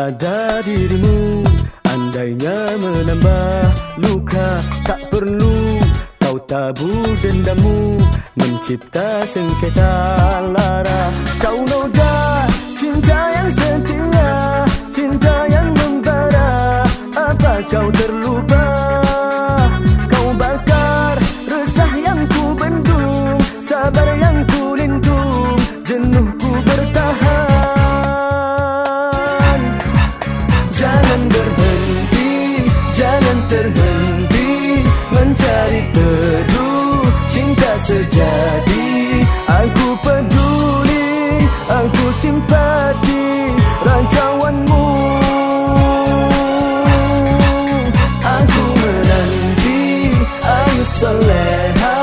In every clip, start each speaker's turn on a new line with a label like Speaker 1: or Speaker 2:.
Speaker 1: pada dirimu Andainya menambah luka Tak perlu kau tabur dendammu Mencipta sengketa lara. Kau noda cinta yang setia terhenti Mencari teduh Cinta sejati. Aku peduli Aku simpati Rancawanmu Aku menanti Ayu soleha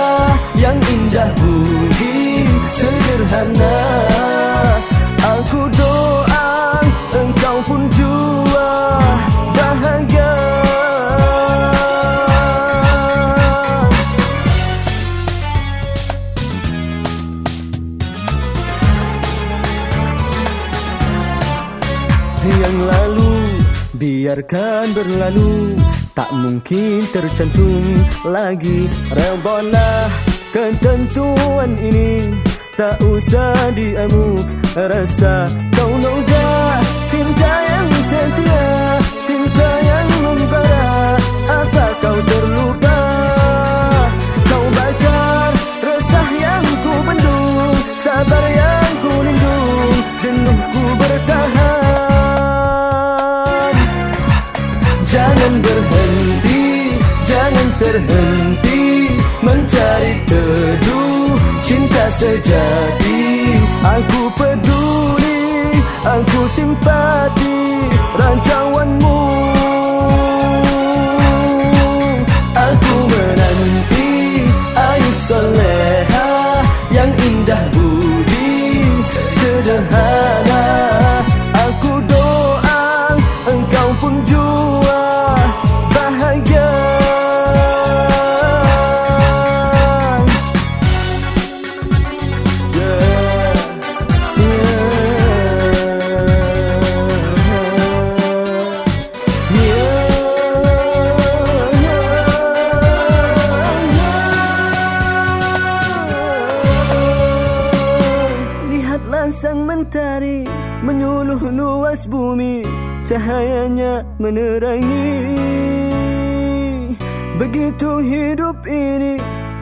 Speaker 1: Yang indah budi Sederhana Yang lalu. Biarkan berlalu. Tak mungkin tercantum lagi. Rebalah ketentuan ini. Tak usah diamuk rasa Mencari teduh Cinta sejati Aku peduli Aku simpati sang mentari Menyuluh luas bumi Cahayanya menerangi. Begitu hidup ini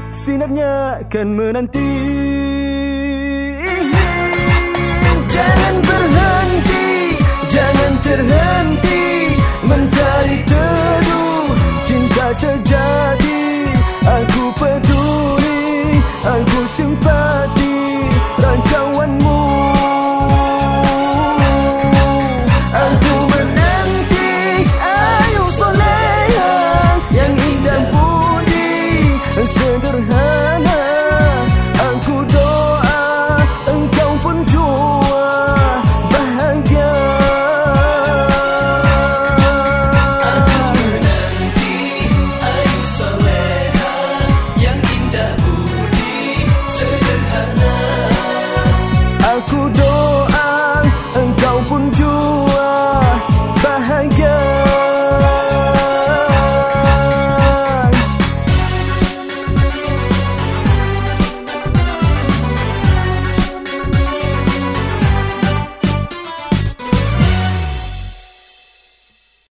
Speaker 1: Sinarnya akan menanti sederhana